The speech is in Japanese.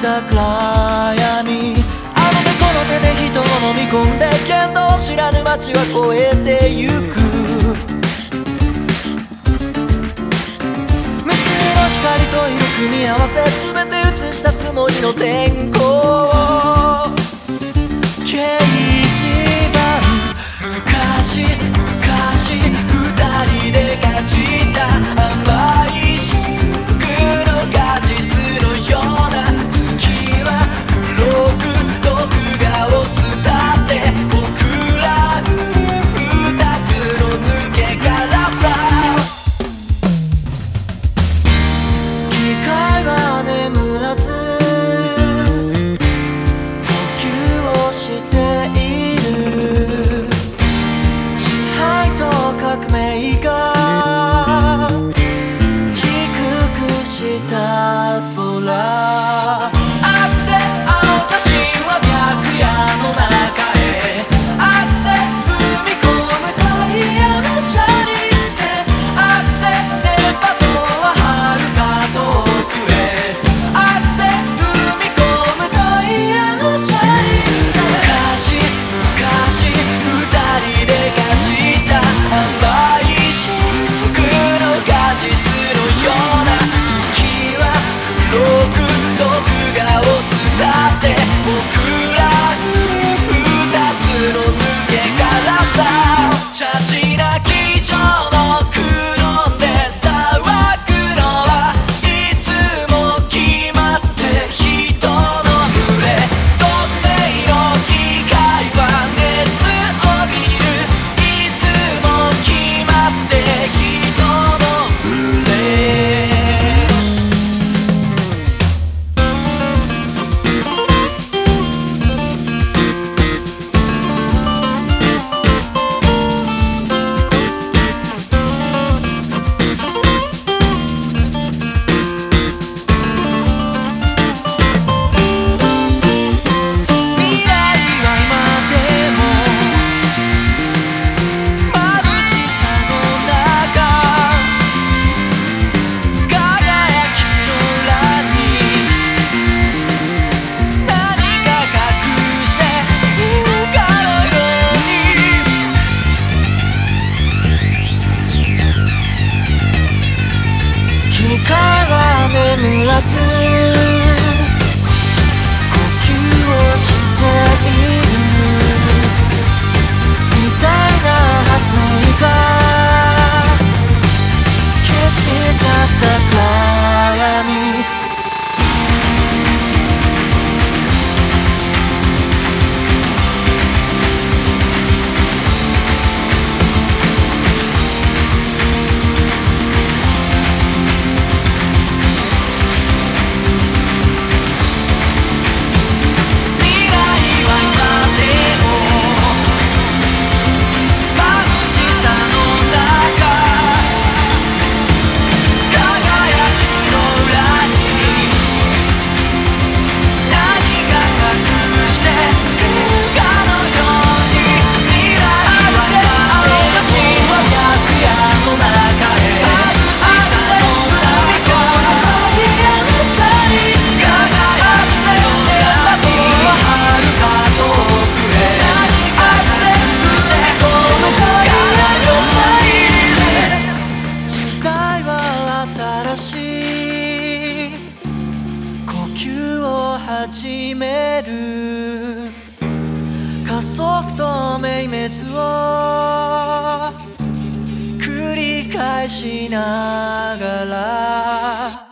した暗闇。あの手この手で人を飲み込んでけど知らぬ街は越えてゆく。無数の光と色組み合わせ全て映したつもりの天候 the clock. 始める。加速と明滅を繰り返しながら。